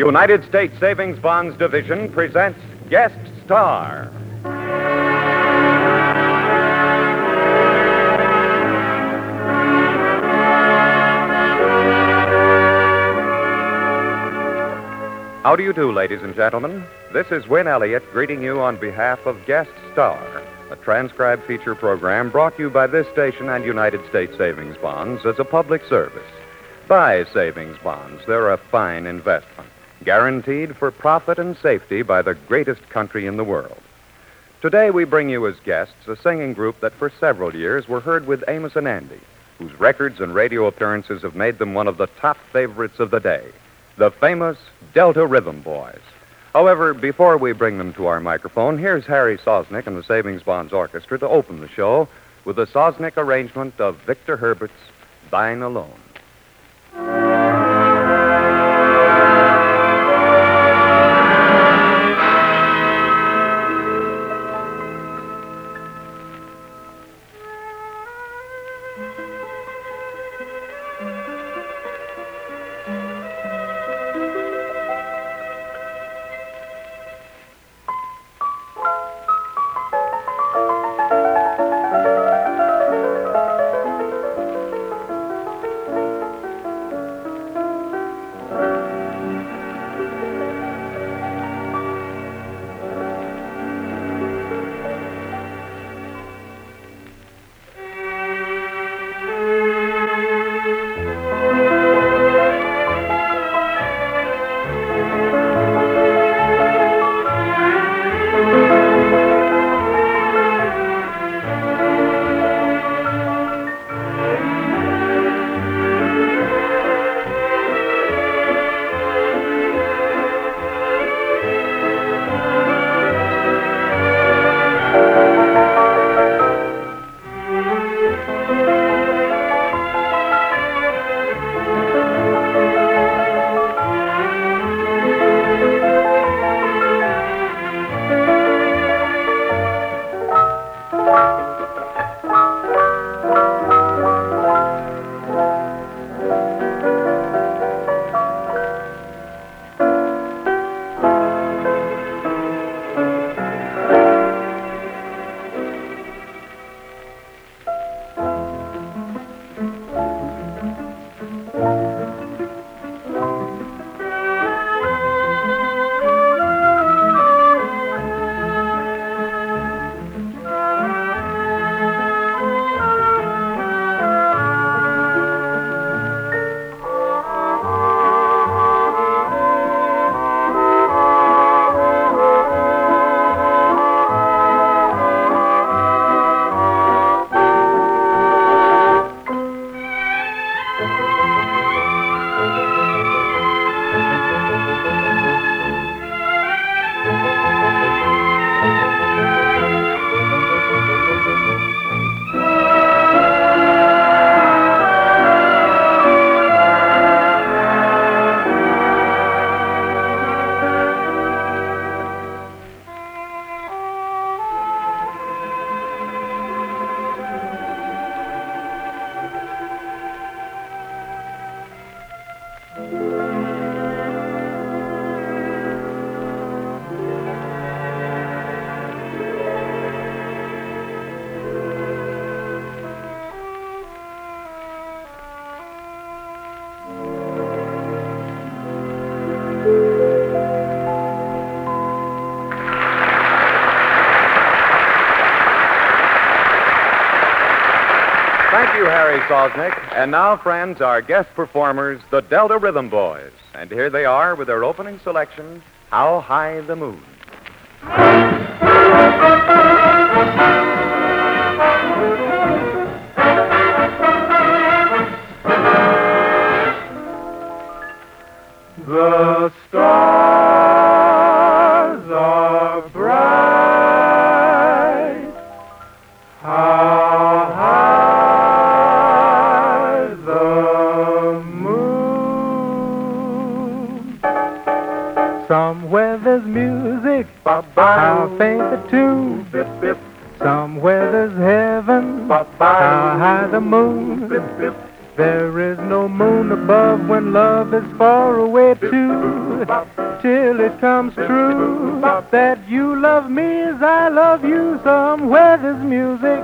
United States Savings Bonds Division presents Guest Star. How do you do, ladies and gentlemen? This is Win Elliott greeting you on behalf of Guest Star, a transcribed feature program brought to you by this station and United States Savings Bonds as a public service. Buy savings bonds. They're a fine investment, guaranteed for profit and safety by the greatest country in the world. Today, we bring you as guests a singing group that for several years were heard with Amos and Andy, whose records and radio appearances have made them one of the top favorites of the day the famous Delta Rhythm Boys. However, before we bring them to our microphone, here's Harry Sosnick and the Savings Bonds Orchestra to open the show with the Sosnick arrangement of Victor Herbert's Thine Alone. Thank you, Harry Sosnick. And now, friends, our guest performers, the Delta Rhythm Boys. And here they are with their opening selection, How High the Moon. The stars How faint the tune. Somewhere there's heaven. How high the moon. There is no moon above when love is far away too. Till it comes true that you love me as I love you. Somewhere there's music,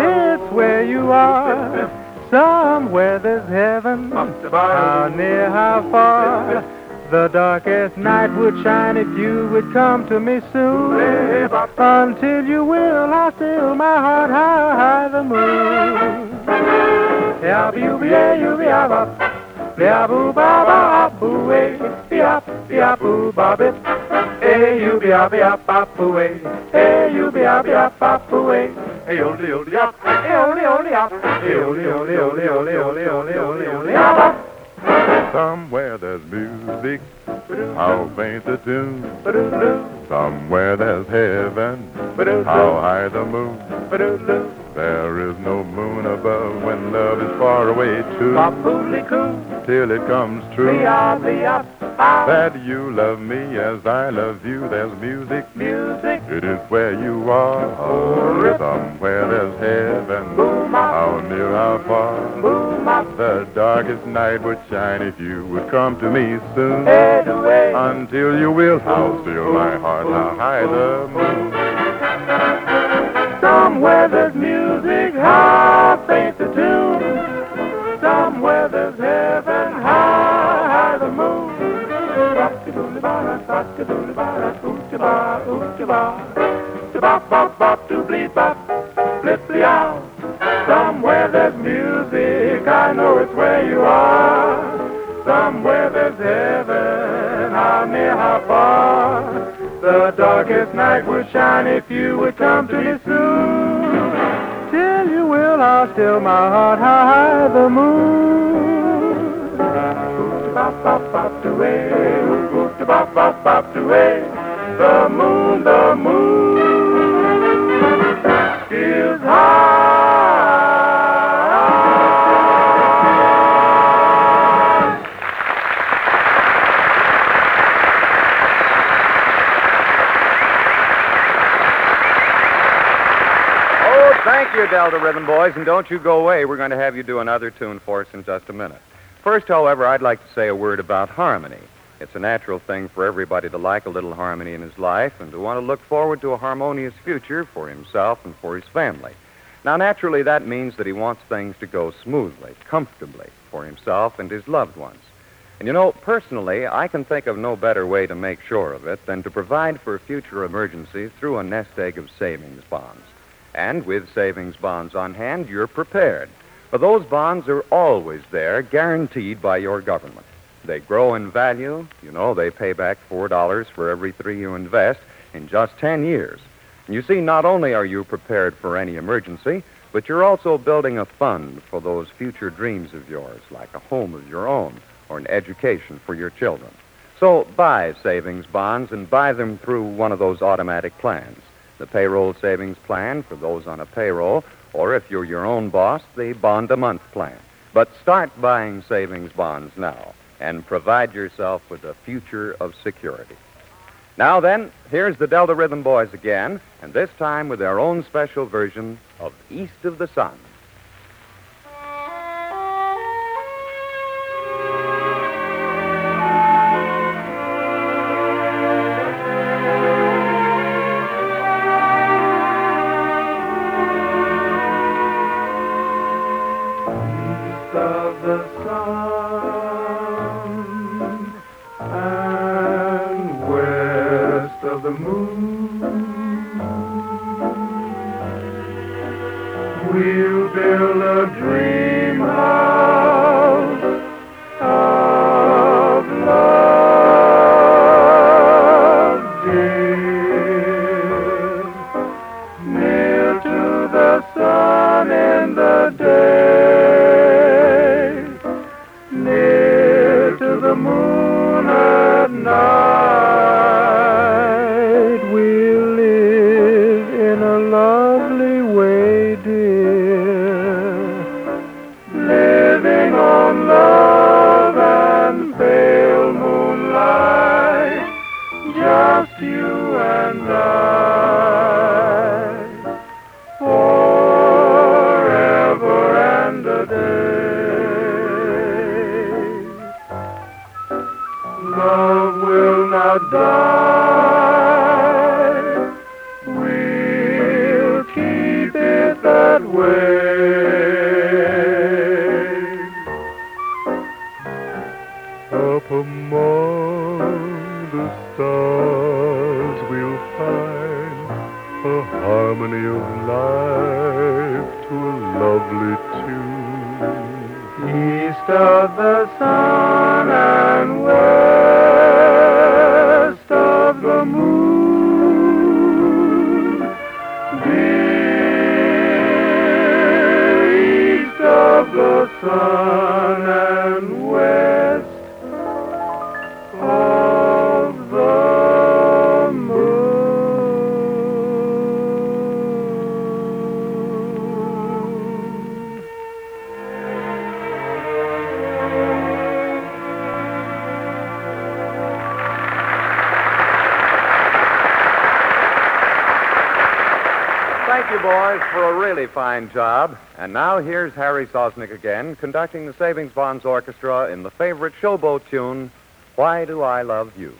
it's where you are. Somewhere there's heaven, how near, how far. The darkest night would shine if you would come to me soon. Until you will, I'll still my heart high, high the moon. Hey, Somewhere there's music, how faint the tune. Somewhere there's heaven, how high the moon. There is no moon above when love is far away too. Till it comes true that you love me as I love you. There's music, Music, it is where you are. Somewhere there's heaven, how near, how far. boom, up, The darkest night would shine if you would come to me soon. head away. Until you will, how still my heart, how high the moon. Somewhere there's music, how faint the tune. Somewhere there's heaven, how high the moon. Somewhere there's music, I know it's where you are. Somewhere there's heaven, how near, how far. The darkest night would shine if you would come to me soon. Till you will, I'll still my heart, how high the moon. Bop, bop, bop, away, bop, bop, bop, away. The moon, the moon is high. Thank you, Delta Rhythm Boys, and don't you go away. We're going to have you do another tune for us in just a minute. First, however, I'd like to say a word about harmony. It's a natural thing for everybody to like a little harmony in his life and to want to look forward to a harmonious future for himself and for his family. Now, naturally, that means that he wants things to go smoothly, comfortably for himself and his loved ones. And you know, personally, I can think of no better way to make sure of it than to provide for a future emergencies through a nest egg of savings bonds. And with savings bonds on hand, you're prepared. For those bonds are always there, guaranteed by your government. They grow in value. You know, they pay back $4 for every three you invest in just 10 years. You see, not only are you prepared for any emergency, but you're also building a fund for those future dreams of yours, like a home of your own or an education for your children. So buy savings bonds and buy them through one of those automatic plans. The payroll savings plan for those on a payroll, or if you're your own boss, the bond a month plan. But start buying savings bonds now and provide yourself with a future of security. Now then, here's the Delta Rhythm Boys again, and this time with their own special version of East of the Sun. A harmony of life to a lovely tune. East of the sun and west of the moon. Dear east of the sun For a really fine job. And now here's Harry Sosnick again, conducting the Savings Bonds Orchestra in the favorite showboat tune, Why Do I Love You?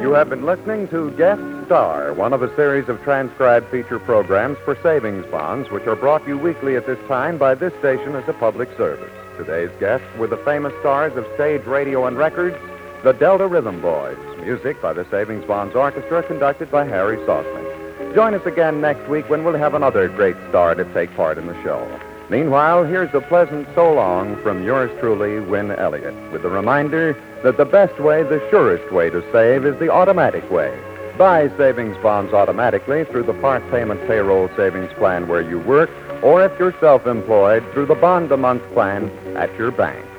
You have been listening to Guest Star, one of a series of transcribed feature programs for savings bonds, which are brought you weekly at this time by this station as a public service. Today's guests were the famous stars of stage, radio, and records, the Delta Rhythm Boys. Music by the Savings Bonds Orchestra, conducted by Harry Sosnick. Join us again next week when we'll have another great star to take part in the show. Meanwhile, here's a pleasant so long from yours truly, Win Elliott, with the reminder that the best way, the surest way to save is the automatic way. Buy savings bonds automatically through the part payment payroll savings plan where you work, or if you're self employed, through the bond a month plan at your bank.